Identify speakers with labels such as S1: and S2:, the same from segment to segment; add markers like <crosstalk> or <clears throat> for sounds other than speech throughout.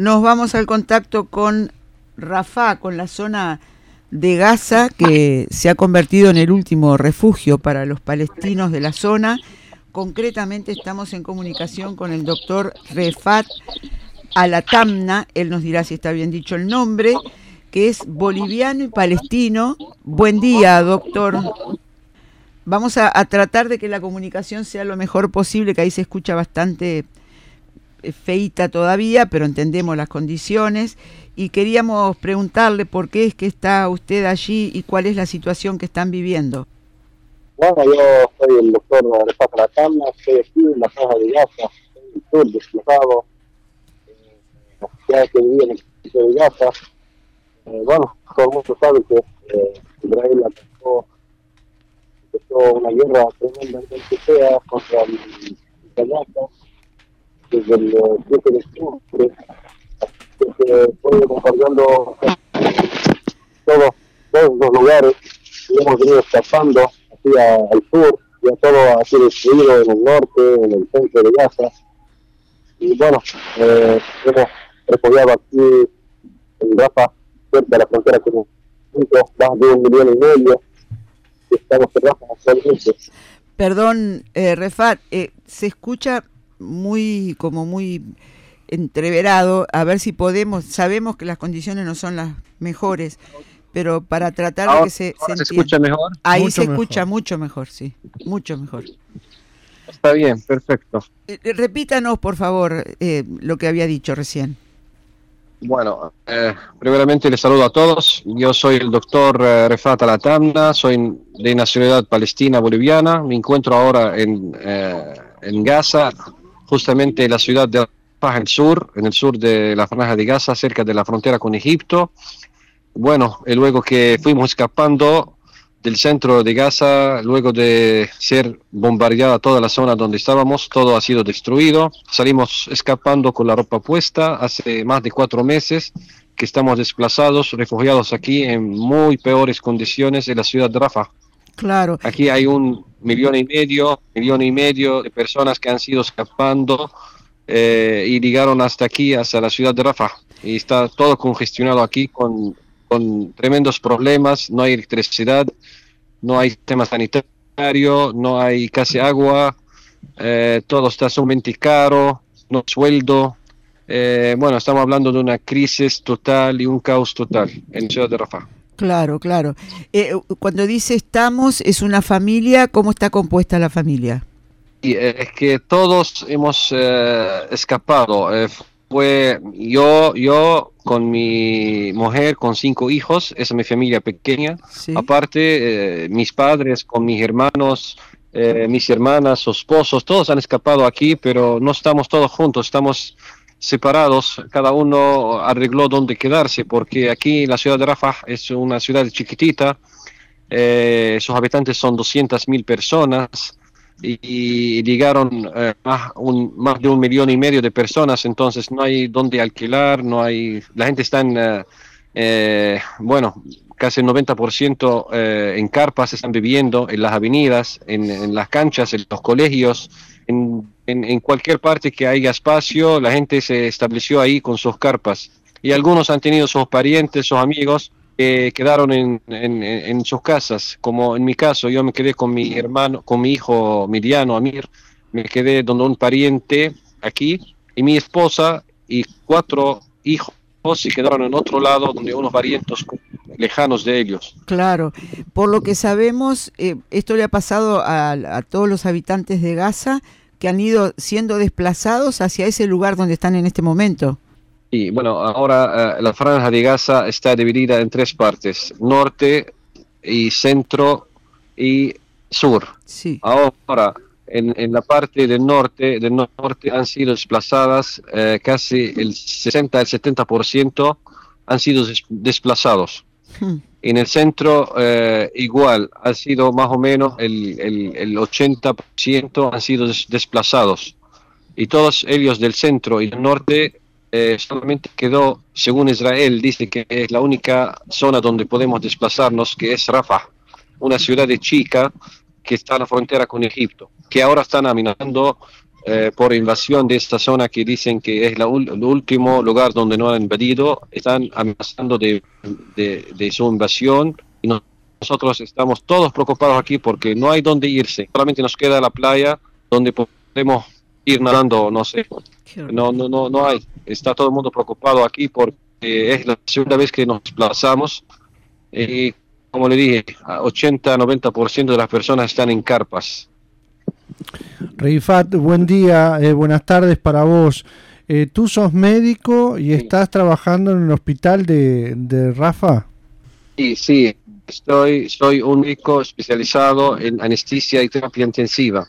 S1: Nos vamos al contacto con Rafa, con la zona de Gaza, que se ha convertido en el último refugio para los palestinos de la zona. Concretamente estamos en comunicación con el doctor Refat Alatamna, él nos dirá si está bien dicho el nombre, que es boliviano y palestino. Buen día, doctor. Vamos a, a tratar de que la comunicación sea lo mejor posible, que ahí se escucha bastante feita todavía, pero entendemos las condiciones y queríamos preguntarle por qué es que está usted allí y cuál es la situación que están viviendo.
S2: Bueno, yo soy el doctor de Patratana, estoy aquí en la caja de Gaza, en el sur desplazado, eh, ya que vivía en el sur de Gaza. Eh, bueno, todo el mundo sabe que eh, Israel atacó, empezó una guerra tremendamente fea contra el, el Gaza desde el 7 de octubre, que se fue bombardeando todos, todos los lugares y hemos venido escapando hacia el sur, ya todo sido destruido en el norte, en el centro de Gaza. Y bueno, eh, hemos refugiado aquí en Rafa, cerca de la frontera con más de un millón y medio, y estamos Rafa actualmente.
S1: Perdón, eh, Refat, eh, se escucha muy, como muy entreverado, a ver si podemos, sabemos que las condiciones no son las mejores, pero para tratar
S2: ahora,
S1: de que se,
S2: se, se escucha mejor.
S1: Ahí
S3: Mucho
S1: se
S3: mejor.
S1: escucha mucho mejor, sí, mucho mejor.
S2: Está bien, perfecto.
S1: Eh, repítanos, por favor, eh, lo que había dicho recién.
S2: Bueno, eh, primeramente les saludo a todos. Yo soy el doctor eh, Refat Alatamna, soy de nacionalidad palestina boliviana. Me encuentro ahora en, eh, en Gaza, justamente en la ciudad de Rafah, el sur, en el sur de la franja de Gaza, cerca de la frontera con Egipto. Bueno, y luego que fuimos escapando del centro de Gaza, luego de ser bombardeada toda la zona donde estábamos, todo ha sido destruido. Salimos escapando con la ropa puesta hace más de cuatro meses que estamos desplazados, refugiados aquí en muy peores condiciones en la ciudad de Rafah.
S1: Claro,
S2: Aquí hay un millón y medio, millón y medio de personas que han sido escapando eh, y llegaron hasta aquí, hasta la ciudad de Rafah. Y está todo congestionado aquí con, con tremendos problemas, no hay electricidad, no hay sistema sanitario, no hay casi agua, eh, todo está sumamente caro, no sueldo. Eh, bueno, estamos hablando de una crisis total y un caos total en la ciudad de Rafah.
S1: Claro, claro. Eh, cuando dice estamos, es una familia, ¿cómo está compuesta la familia?
S2: Y eh, es que todos hemos eh, escapado. Eh, fue yo, yo con mi mujer, con cinco hijos, esa es mi familia pequeña.
S1: Sí.
S2: Aparte, mis padres, con mis hermanos, mis hermanas, sus esposos, todos han escapado aquí, pero no estamos todos juntos, estamos separados. Cada uno arregló dónde quedarse, porque aquí la ciudad de Rafah es una ciudad chiquitita. eh, sus habitantes son 200 mil personas y, llegaron eh, más, de un millón y medio de personas, entonces no hay dónde alquilar, no hay, la gente está en, eh, bueno, casi el 90% eh, en carpas están viviendo, en las avenidas, en, en las canchas, en los colegios, en, en, en cualquier parte que haya espacio, la gente se estableció ahí con sus carpas. Y algunos han tenido sus parientes, sus amigos, que quedaron en, en, sus casas, como en mi caso, yo me quedé con mi hermano, con mi hijo Miriano Amir, me quedé donde un pariente aquí, y mi esposa y cuatro hijos se quedaron en otro lado, donde unos parientes lejanos de ellos.
S1: Claro, por lo que sabemos, eh, esto le ha pasado a, a todos los habitantes de Gaza que han ido siendo desplazados hacia ese lugar donde están en este momento.
S2: Y bueno, ahora eh, la franja de Gaza está dividida en tres partes, norte y centro y sur.
S1: Sí,
S2: Ahora, en, en la parte del norte, del norte han sido desplazadas eh, casi el 60 al 70% han sido des- desplazados.
S1: Hmm.
S2: En el centro eh, igual, ha sido más o menos el, el, el 80% han sido des- desplazados. Y todos ellos del centro y del norte eh, solamente quedó, según Israel, dice que es la única zona donde podemos desplazarnos, que es Rafah, una ciudad de chica que está en la frontera con Egipto, que ahora están amenazando eh, por invasión de esta zona que dicen que es la el último lugar donde no han invadido, están amenazando de, de, su invasión. Y nosotros estamos todos preocupados aquí porque no hay dónde irse, solamente nos queda la playa donde podemos ir nadando, no sé, no, no, no, no hay, está todo el mundo preocupado aquí porque es la segunda vez que nos desplazamos. Y como le dije, 80-90% de las personas están en carpas
S3: Reifat, buen día, eh, buenas tardes para vos. Eh, ¿Tú sos médico y estás trabajando en el hospital de, Rafa?
S2: Sí, sí, estoy, soy un médico especializado en anestesia y terapia intensiva.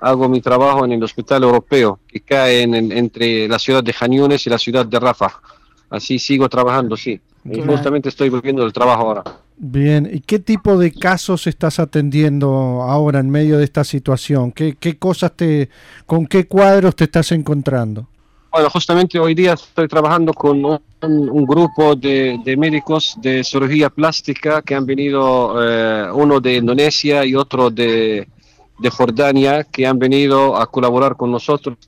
S2: Hago mi trabajo en el hospital europeo que cae en, entre la ciudad de Janiunes y la ciudad de Rafa. Así sigo trabajando, sí. Y justamente estoy volviendo el trabajo ahora.
S3: Bien, ¿y qué tipo de casos estás atendiendo ahora en medio de esta situación? ¿Qué, qué cosas te, con qué cuadros te estás encontrando?
S2: Bueno, justamente hoy día estoy trabajando con un, grupo de, médicos de cirugía plástica que han venido, eh, uno de Indonesia y otro de, Jordania, que han venido a colaborar con nosotros.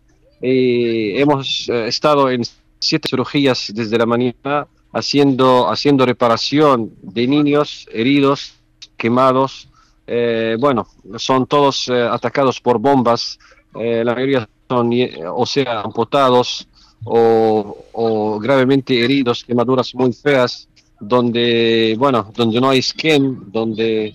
S2: Y hemos eh, estado en siete cirugías desde la mañana haciendo, haciendo reparación de niños heridos, quemados. Eh, bueno, son todos eh, atacados por bombas, eh, la mayoría son o sea amputados o, gravemente heridos, quemaduras muy feas, donde, bueno, donde no hay skin, donde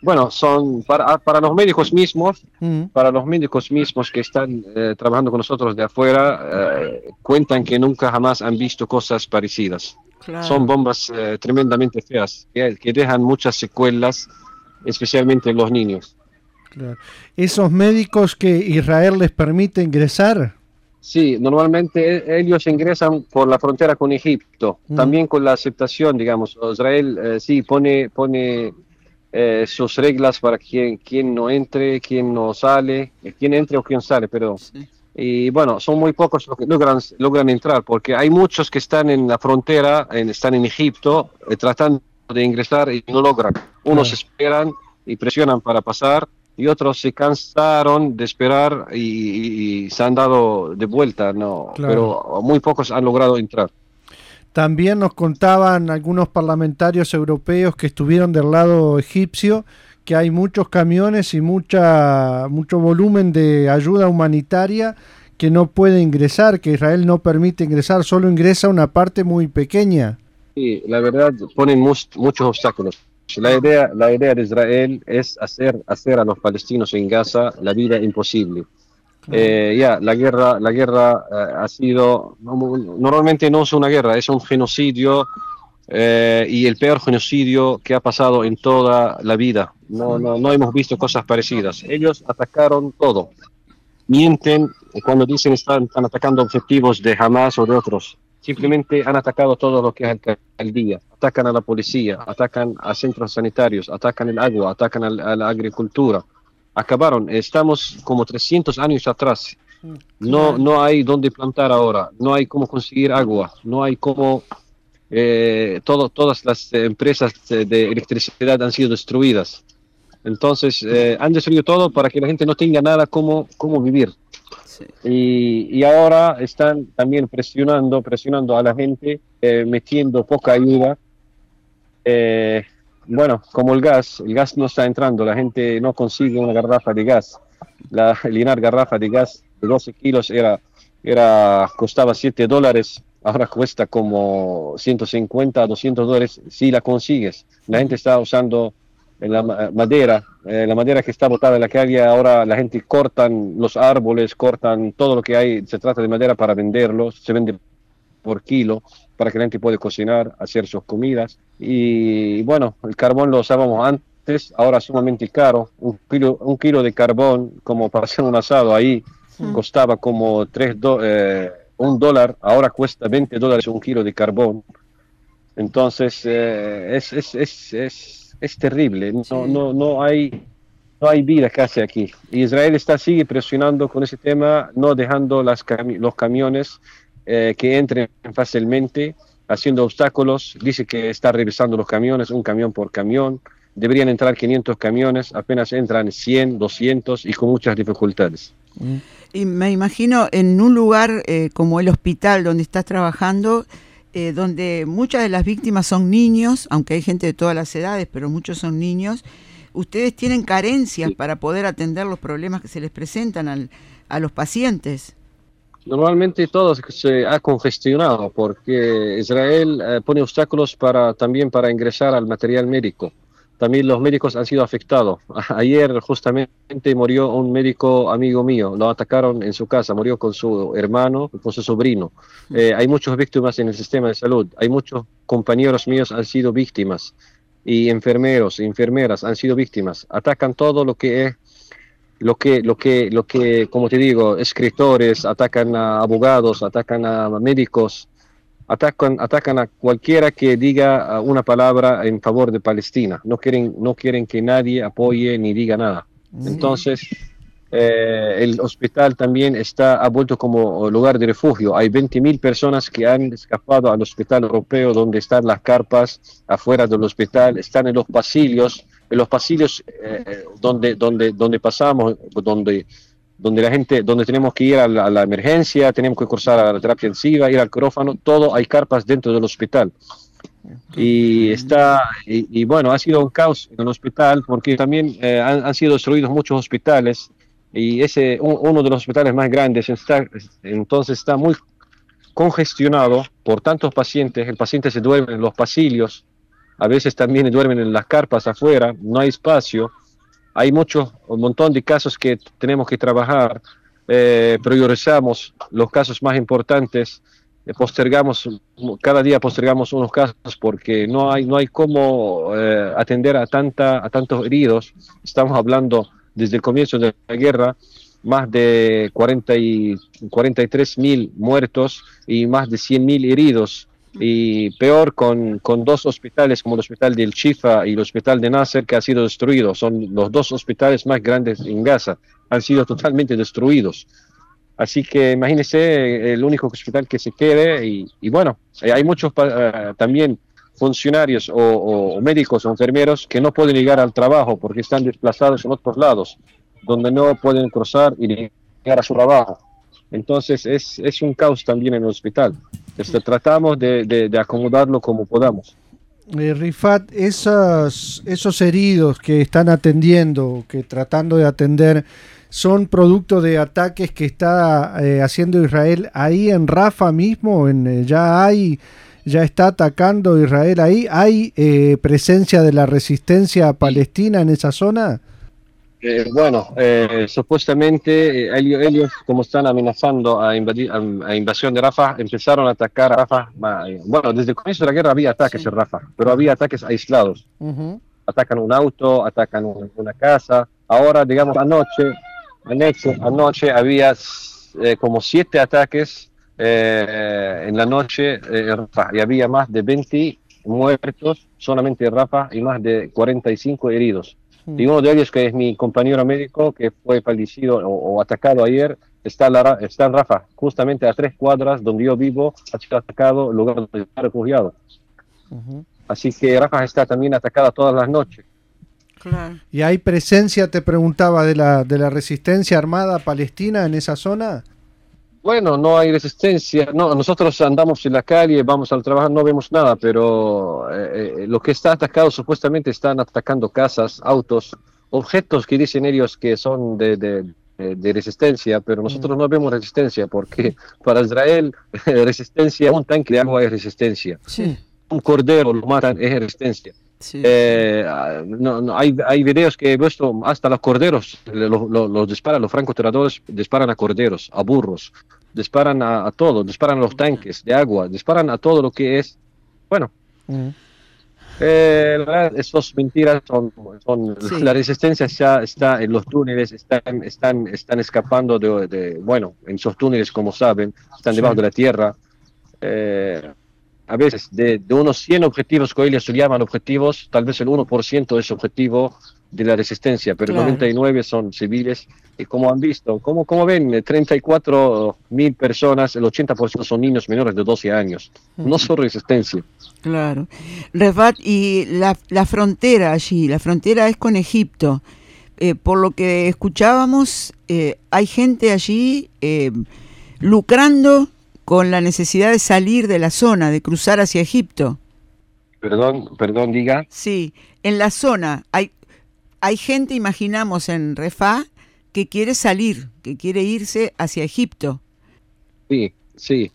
S2: bueno, son para, para los médicos mismos, mm. para los médicos mismos que están eh, trabajando con nosotros de afuera, eh, cuentan que nunca jamás han visto cosas parecidas. Son bombas eh, tremendamente feas, que, dejan muchas secuelas, especialmente en los niños.
S3: ¿Esos médicos que Israel les permite ingresar?
S2: Sí, normalmente ellos ingresan por la frontera con Egipto, mm. también con la aceptación, digamos. Israel sí pone, pone eh, sus reglas para quien, quien no entre, quien no sale, eh, quien entre o quien sale, pero... Y bueno, son muy pocos los que logran, logran entrar, porque hay muchos que están en la frontera, en, están en Egipto, eh, tratando de ingresar y no logran. Unos esperan y presionan para pasar, y otros se cansaron de esperar y, se han dado de vuelta, no, pero muy pocos han logrado entrar.
S3: También nos contaban algunos parlamentarios europeos que estuvieron del lado egipcio que hay muchos camiones y mucha, mucho volumen de ayuda humanitaria que no puede ingresar, que Israel no permite ingresar, solo ingresa una parte muy pequeña.
S2: Sí, la verdad ponen muchos obstáculos. La idea, la idea de Israel es hacer, hacer a los palestinos en Gaza la vida imposible. Eh, ya, la guerra, la guerra eh, ha sido, normalmente no es una guerra, es un genocidio eh, y el peor genocidio que ha pasado en toda la vida. No, no, no hemos visto cosas parecidas. Ellos atacaron todo. Mienten cuando dicen están, están atacando objetivos de Hamas o de otros. Simplemente han atacado todo lo que es el día. Atacan a la policía, atacan a centros sanitarios, atacan el agua, atacan a la agricultura acabaron. Estamos como 300 años atrás. No, no hay dónde plantar ahora, no hay cómo conseguir agua, no hay cómo... Eh, todo, todas las empresas de electricidad han sido destruidas. Entonces, eh, han destruido todo para que la gente no tenga nada como, como vivir. Y, y, ahora están también presionando, presionando a la gente, eh, metiendo poca ayuda. Bueno, como el gas, el gas no está entrando, la gente no consigue una garrafa de gas. La linar garrafa de gas de 12 kilos era, era, costaba 7 dólares, ahora cuesta como 150 a 200 dólares si la consigues. La gente está usando la madera, eh, la madera que está botada en la calle, ahora la gente cortan los árboles, cortan todo lo que hay, se trata de madera para venderlo, se vende por kilo para que la gente pueda cocinar, hacer sus comidas. Y bueno, el carbón lo usábamos antes, ahora sumamente caro. Un kilo, un kilo de carbón, como para hacer un asado ahí, mm. costaba como tres eh, un dólar, ahora cuesta 20 dólares un kilo de carbón. Entonces, eh, es, es, es, es, es terrible. No, no, no hay no hay vida casi aquí. Israel está sigue presionando con ese tema, no dejando las los camiones eh, que entren fácilmente, haciendo obstáculos. Dice que está revisando los camiones, un camión por camión. Deberían entrar 500 camiones, apenas entran 100, 200 y con muchas dificultades.
S1: Y me imagino en un lugar eh, como el hospital donde estás trabajando, eh, donde muchas de las víctimas son niños, aunque hay gente de todas las edades, pero muchos son niños, ustedes tienen carencias para poder atender los problemas que se les presentan al, a los pacientes.
S2: Normalmente todo se ha congestionado porque Israel eh, pone obstáculos para, también para ingresar al material médico también los médicos han sido afectados. <laughs> Ayer justamente murió un médico amigo mío, lo atacaron en su casa, murió con su hermano, con su sobrino. Eh, hay muchas víctimas en el sistema de salud, hay muchos compañeros míos han sido víctimas y enfermeros, enfermeras han sido víctimas. Atacan todo lo que es lo que, lo que, lo que, como te digo, escritores, atacan a abogados, atacan a médicos, atacan, atacan a cualquiera que diga uh, una palabra en favor de Palestina. No quieren, no quieren que nadie apoye ni diga nada. Entonces, eh, el hospital también está ha vuelto como lugar de refugio. Hay 20.000 personas que han escapado al hospital europeo donde están las carpas afuera del hospital, están en los pasillos, en los pasillos eh, donde, donde, donde pasamos, donde donde la gente, donde tenemos que ir a la, emergencia, tenemos que cruzar a la terapia intensiva, ir al quirófano, todo hay carpas dentro del hospital. Y está, y, bueno, ha sido un caos en el hospital porque también eh, han, sido destruidos muchos hospitales y ese, uno de los hospitales más grandes está, entonces está muy congestionado por tantos pacientes, el paciente se duerme en los pasillos, a veces también duermen en las carpas afuera, no hay espacio. Hay muchos, un montón de casos que tenemos que trabajar, eh, priorizamos los casos más importantes, eh, postergamos, cada día postergamos unos casos porque no hay, no hay cómo eh, atender a, a tantos heridos. Estamos hablando desde el comienzo de la guerra, más de 40 y 43 mil muertos y más de 100 mil heridos y peor con, con, dos hospitales como el hospital del Chifa y el hospital de Nasser que ha sido destruido. Son los dos hospitales más grandes en Gaza, han sido totalmente destruidos. Así que imagínense el único hospital que se quede y, bueno, eh, hay muchos eh, también funcionarios o, médicos o enfermeros que no pueden llegar al trabajo porque están desplazados en otros lados, donde no pueden cruzar y llegar a su trabajo. Entonces es, es un caos también en el hospital. Este, tratamos de, acomodarlo como podamos.
S3: Eh, Rifat, esos, esos heridos que están atendiendo, que tratando de atender, son producto de ataques que está eh, haciendo Israel ahí en Rafa mismo, en, eh, ya hay, ya está atacando Israel ahí, hay presencia de la resistencia palestina en esa zona.
S2: Eh, bueno, eh, supuestamente eh, ellos, como están amenazando a, invadir, a, invasión de Rafa, empezaron a atacar a Rafa. Bueno, desde el comienzo de la guerra había ataques en Rafa, pero había ataques aislados. Atacan un auto, atacan una casa. Ahora, digamos, anoche, anoche, anoche había como siete ataques en la noche en Rafa y había más de 20 muertos solamente en Rafa y más de 45 heridos. Y uno de ellos, que es mi compañero médico, que fue fallecido o, atacado ayer, está, la, está en Rafa, justamente a tres cuadras donde yo vivo, ha sido atacado, lugar donde está refugiado. Así que Rafa está también atacada todas las noches.
S3: ¿Y hay presencia, te preguntaba, de la, de la resistencia armada palestina en esa zona?
S2: Bueno, no hay resistencia. No, nosotros andamos en la calle, vamos al trabajo, no vemos nada, pero eh, eh, lo que está atacado supuestamente están atacando casas, autos, objetos que dicen ellos que son de, de, resistencia, pero nosotros mm. no vemos resistencia porque <laughs> para Israel <laughs> resistencia, un tanque de agua es resistencia. Un cordero lo matan es resistencia. Eh, no, no, hay, hay videos que he visto hasta los corderos, los disparan, los francotiradores disparan a corderos, a burros, disparan a, todo, disparan a los tanques de agua, disparan a todo lo que es, bueno. Eh, esas mentiras son, la resistencia ya está en los túneles, están, están, están escapando de, bueno, en esos túneles, como saben, están debajo de la tierra. Eh, a veces de, unos 100 objetivos que hoy les llaman objetivos, tal vez el 1% es objetivo de la resistencia, pero el 99 son civiles. Y como han visto, como, como ven, 34 mil personas, el 80% son niños menores de 12 años. No son resistencia.
S1: Claro. Refat, y la, la frontera allí, la frontera es con Egipto eh, por lo que escuchábamos, eh, hay gente allí eh, lucrando con la necesidad de salir de la zona, de cruzar hacia Egipto.
S2: Perdón, perdón, diga.
S1: Sí, en la zona hay, hay gente, imaginamos, en Refá, que quiere salir, que quiere irse hacia Egipto.
S2: Sí, sí.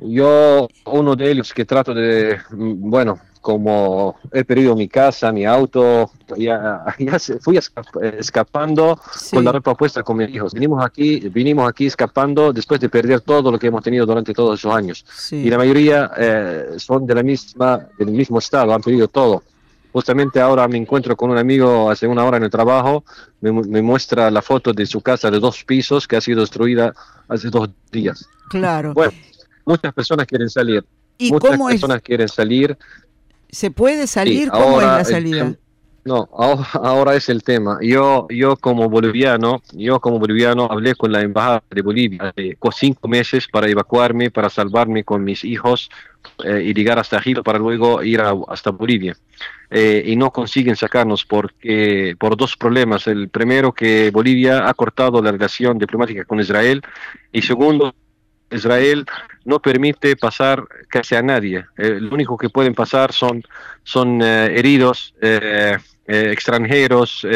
S2: Yo, uno de ellos que trato de, mm, bueno, como he perdido mi casa, mi auto, ya, ya se, fui escapando
S1: Sí.
S2: con la ropa puesta con mis hijos. Vinimos aquí, vinimos aquí escapando después de perder todo lo que hemos tenido durante todos esos años.
S1: Sí.
S2: Y la mayoría eh, son de la misma, del mismo estado, han perdido todo. Justamente ahora me encuentro con un amigo hace una hora en el trabajo, me, me muestra la foto de su casa de dos pisos que ha sido destruida hace dos días.
S1: Claro.
S2: Bueno, muchas personas quieren salir,
S1: ¿Y
S2: muchas
S1: cómo es?
S2: personas quieren salir.
S1: ¿Se puede salir?
S2: Sí,
S1: ¿Cómo es la salida?
S2: No, ahora, <laughs> ahora es el tema. Yo, yo como boliviano, yo como boliviano hablé con la embajada de Bolivia co- cinco meses para evacuarme, para salvarme con mis hijos eh, y llegar hasta Egipto para luego ir a- hasta Bolivia. Eh, y no consiguen sacarnos porque por dos problemas. El primero que Bolivia ha cortado la relación diplomática con Israel y segundo Israel no permite pasar casi a nadie. Eh, lo único que pueden pasar son, son eh, heridos, eh, eh, extranjeros,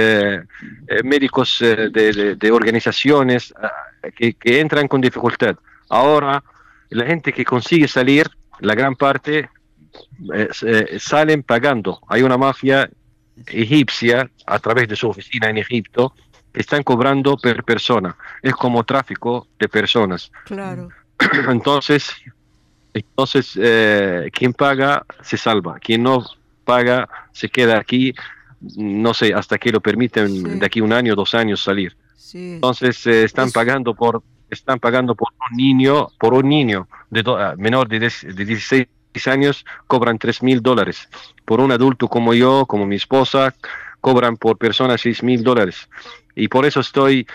S2: médicos de, de- organizaciones ah, que, que entran con dificultad. Ahora, la gente que consigue salir, la gran parte, salen pagando. Hay una mafia egipcia a través de su oficina en Egipto que están cobrando per persona. Es como tráfico de personas.
S1: Claro. <clears throat>
S2: Entonces, entonces eh, quien paga se salva, quien no paga se queda aquí, no sé, hasta que lo permiten
S1: Sí.
S2: de aquí un año, dos años salir.
S1: Sí.
S2: Entonces eh, están
S1: Es-
S2: pagando por están pagando por un niño, por un niño de do- ah, menor de, des- de 16 años cobran 3 mil dólares. Por un adulto como yo, como mi esposa, cobran por persona 6 mil dólares. Y por eso estoy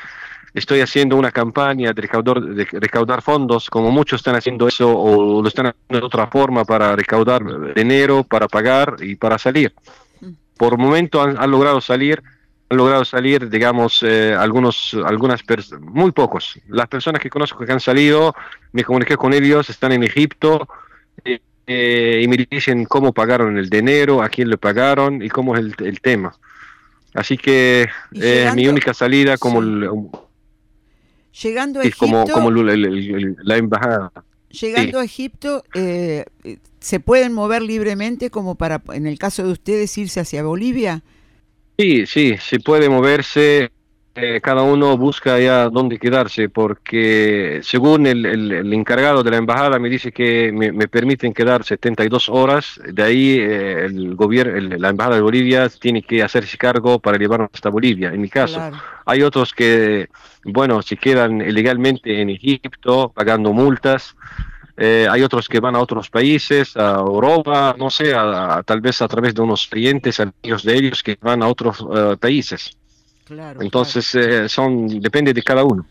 S2: estoy haciendo una campaña de recaudar, de recaudar fondos, como muchos están haciendo eso o lo están haciendo de otra forma para recaudar dinero, para pagar y para salir. Por momento han, han logrado salir, han logrado salir, digamos, eh, algunos, algunas muy pocos. Las personas que conozco que han salido, me comuniqué con ellos, están en Egipto. eh, eh, y me dicen cómo pagaron el dinero, a quién le pagaron y cómo es el, el tema. Así que eh, mi única salida como,
S1: Sí.
S2: el-
S1: Llegando a
S2: es
S1: Egipto,
S2: como, como el- el- el- la embajada.
S1: llegando a Egipto eh, ¿se pueden mover libremente como para, en el caso de ustedes, irse hacia Bolivia?
S2: Sí, sí, se puede moverse, eh, cada uno busca ya dónde quedarse, porque según el, el- el encargado de la embajada me dice que me, me permiten quedar 72 horas, de ahí eh, el gobierno, el- la embajada de Bolivia tiene que hacerse cargo para llevarnos hasta Bolivia, en mi caso.
S1: Claro.
S2: Hay otros que, bueno, se quedan ilegalmente en Egipto pagando multas. Eh, hay otros que van a otros países, a Europa, no sé, a- a- tal vez a través de unos clientes, amigos de ellos que van a otros eh, países.
S1: Claro,
S2: Entonces, eh, son depende de cada uno.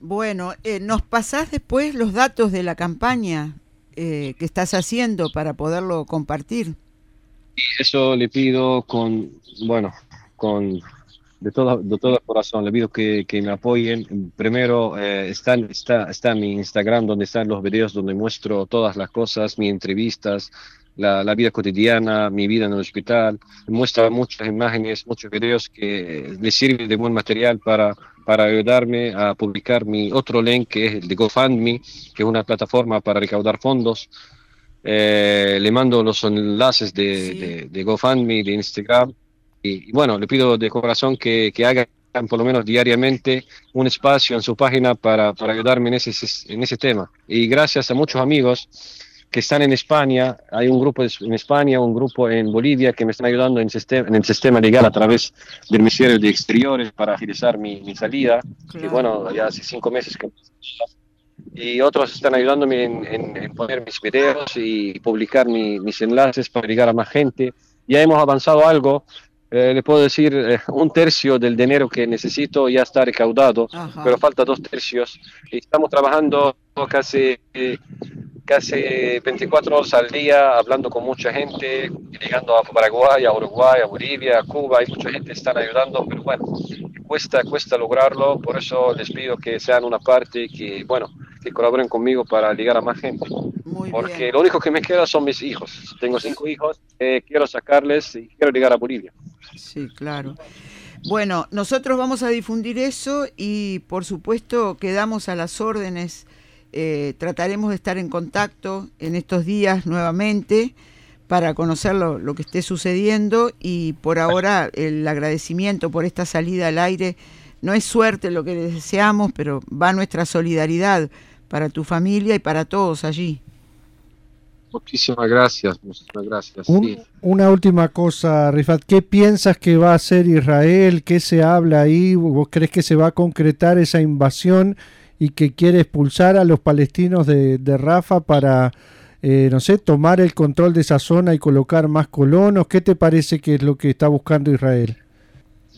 S1: Bueno, eh, ¿nos pasás después los datos de la campaña eh, que estás haciendo para poderlo compartir?
S2: Eso le pido con, bueno, con de todo, de todo corazón, le pido que, que me apoyen. Primero, eh, está, está, está mi Instagram donde están los videos donde muestro todas las cosas, mis entrevistas, la, la vida cotidiana, mi vida en el hospital. Muestra muchas imágenes, muchos videos que les sirven de buen material para, para ayudarme a publicar mi otro link que es el de GoFundMe, que es una plataforma para recaudar fondos. Eh, le mando los enlaces de,
S1: Sí.
S2: de, de GoFundMe, de Instagram. Y, y bueno, le pido de corazón que, que hagan por lo menos diariamente un espacio en su página para, para ayudarme en ese, en ese tema. Y gracias a muchos amigos que están en España, hay un grupo en España, un grupo en Bolivia que me están ayudando en, sistema, en el sistema legal a través del Ministerio de Exteriores para agilizar mi, mi salida.
S1: Claro.
S2: Y bueno, ya hace cinco meses que y otros están ayudándome en, en, en poner mis videos y publicar mi, mis enlaces para llegar a más gente. Ya hemos avanzado algo, eh, le puedo decir eh, un tercio del dinero que necesito ya está recaudado,
S1: Ajá.
S2: pero falta dos tercios. Y estamos trabajando casi, eh, casi 24 horas al día, hablando con mucha gente, llegando a Paraguay, a Uruguay, a Bolivia, a Cuba, hay mucha gente que están ayudando, pero bueno, cuesta, cuesta lograrlo, por eso les pido que sean una parte que, bueno, que colaboren conmigo para llegar a más gente. porque lo único que me queda son mis hijos. Tengo cinco hijos, eh, quiero sacarles y quiero llegar a Bolivia.
S1: Sí, claro. Bueno, nosotros vamos a difundir eso y por supuesto quedamos a las órdenes. Eh, trataremos de estar en contacto en estos días nuevamente para conocer lo, que esté sucediendo y por ahora el agradecimiento por esta salida al aire. No es suerte lo que deseamos, pero va nuestra solidaridad para tu familia y para todos allí.
S2: Muchísimas gracias, muchísimas gracias.
S3: Una última cosa, Rifat, ¿qué piensas que va a hacer Israel? ¿Qué se habla ahí? ¿Vos crees que se va a concretar esa invasión y que quiere expulsar a los palestinos de, de Rafa para eh, no sé, tomar el control de esa zona y colocar más colonos? ¿Qué te parece que es lo que está buscando Israel?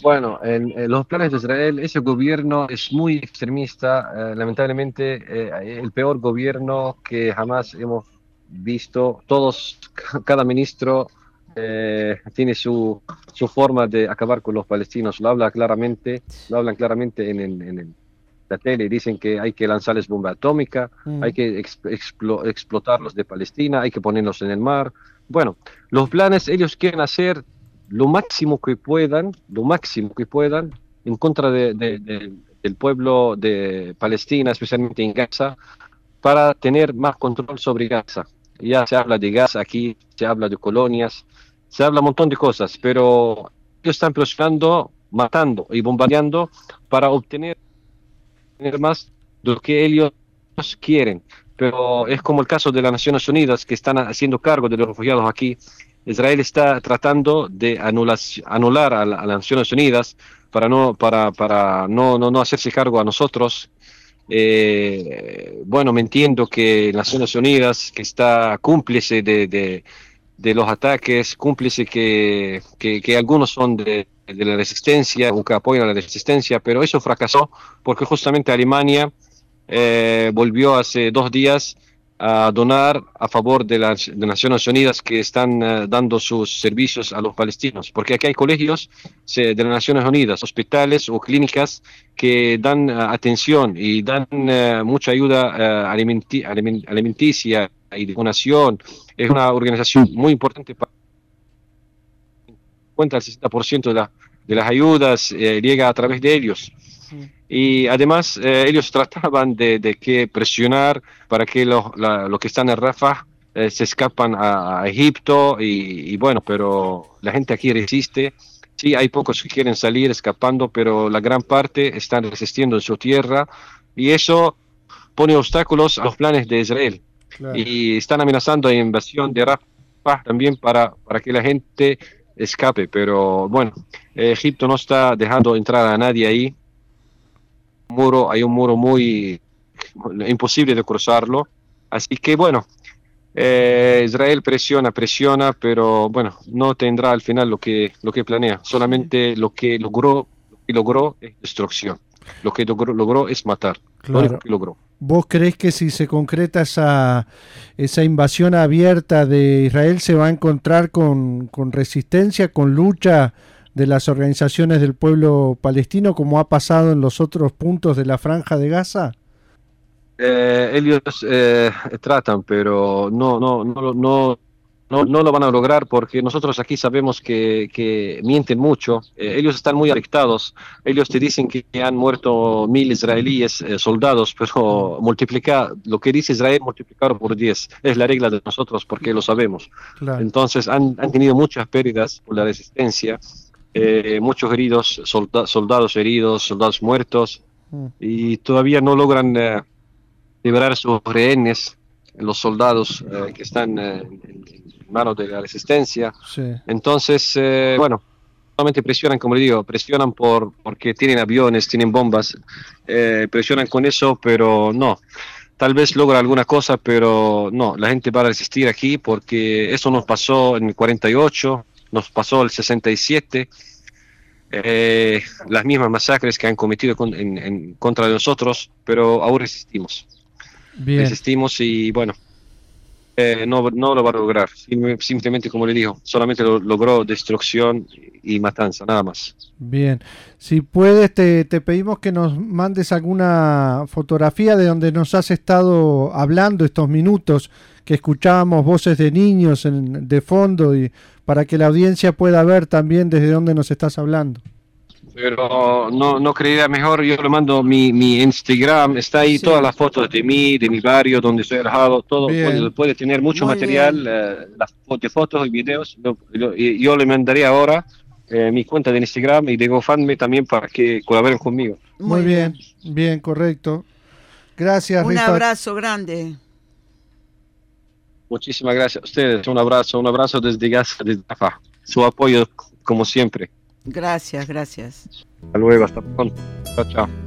S2: Bueno, en, los planes de Israel, ese gobierno es muy extremista, eh, lamentablemente eh, el peor gobierno que jamás hemos visto. Todos, cada ministro tiene su, su, forma de acabar con los palestinos. Lo habla claramente, lo hablan claramente en, en el la tele dicen que hay que lanzarles bomba atómica, mm. hay que explotarlos de Palestina, hay que ponerlos en el mar. Bueno, los planes ellos quieren hacer lo máximo que puedan, lo máximo que puedan en contra del pueblo de Palestina, especialmente en Gaza, para tener más control sobre Gaza. Ya se habla de Gaza aquí, se habla de colonias, se habla un montón de cosas, pero ellos están presionando, matando y bombardeando para obtener tener más de lo que ellos quieren. Pero es como el caso de las Naciones Unidas que están haciendo cargo de los refugiados aquí. Israel está tratando de anular, anular a, las Naciones Unidas para no, para, para no, no, no hacerse cargo a nosotros. Eh, bueno, me entiendo que Naciones Unidas, que está cómplice de, de, de los ataques, cómplice que, que, que algunos son de, de la resistencia o que apoyan la resistencia, pero eso fracasó porque justamente Alemania eh, volvió hace dos días a donar a favor de las Naciones Unidas que están eh, dando sus servicios a los palestinos, porque aquí hay colegios de las Naciones Unidas, hospitales o clínicas que dan eh, atención y dan mucha ayuda alimenticia y de donación. Es una organización muy importante para cuenta el 60% de, la, de las ayudas eh, llega a través de ellos. Y además eh, ellos trataban de, que presionar para que los lo que están en Rafah eh, se escapan a, Egipto y, bueno, pero la gente aquí resiste. Sí, hay pocos que quieren salir escapando, pero la gran parte están resistiendo en su tierra y eso pone obstáculos a los planes de Israel. Y están amenazando la invasión de Rafah también para, para que la gente escape, pero bueno, Egipto no está dejando entrar a nadie ahí. Muro, hay un muro muy imposible de cruzarlo, así que bueno, eh, Israel presiona, presiona, pero bueno, no tendrá al final lo que lo que planea. Solamente lo que logró, lo que logró es destrucción. Lo que logró, es matar. Lo que logró.
S3: ¿Vos crees que si se concreta esa, esa invasión abierta de Israel se va a encontrar con, resistencia, con lucha de las organizaciones del pueblo palestino como ha pasado en los otros puntos de la franja de Gaza?
S2: Eh, ellos eh, tratan, pero no, no, no, no, no, no lo van a lograr porque nosotros aquí sabemos que, que mienten mucho. Eh, ellos están muy afectados. Ellos te dicen que han muerto mil israelíes eh, soldados, pero <laughs> multiplicar lo que dice Israel multiplicado por diez es la regla de nosotros porque lo sabemos. Entonces han, han, tenido muchas pérdidas por la resistencia, eh, muchos heridos, soldados heridos, soldados muertos mm. y todavía no logran liberar sus rehenes los soldados que están en manos de la resistencia. Entonces, eh, bueno, solamente presionan, como le digo, presionan por porque tienen aviones, tienen bombas, eh, presionan con eso, pero no. Tal vez logra alguna cosa, pero no, la gente va a resistir aquí porque eso nos pasó en el 48, nos pasó el 67, eh, las mismas masacres que han cometido en, contra de nosotros, pero aún resistimos. Resistimos y bueno, eh, no, no lo va a lograr. Sim- Simplemente, como le dijo, solamente lo- logró destrucción y matanza, nada más.
S3: Bien, si puedes, te, te pedimos que nos mandes alguna fotografía de donde nos has estado hablando estos minutos, que escuchábamos voces de niños en- de fondo y para que la audiencia pueda ver también desde dónde nos estás hablando.
S2: Pero no, no creería mejor, yo le mando mi, mi Instagram, está ahí
S1: Sí.
S2: todas las fotos de mí, de mi barrio, donde estoy alojado, todo puede, puede tener mucho
S1: Muy
S2: material, eh, las de fotos y videos. Lo- lo- y yo le mandaré ahora eh, mi cuenta de Instagram y de GoFundMe también para que colaboren conmigo.
S3: Muy, bien, bien, correcto. Gracias,
S1: Un
S3: Rifat.
S1: abrazo grande.
S2: Muchísimas gracias a ustedes, un abrazo, un abrazo desde Gaza, desde Rafah. Su apoyo como siempre.
S1: Gracias, gracias.
S2: Hasta luego, hasta pronto. Chao, chao.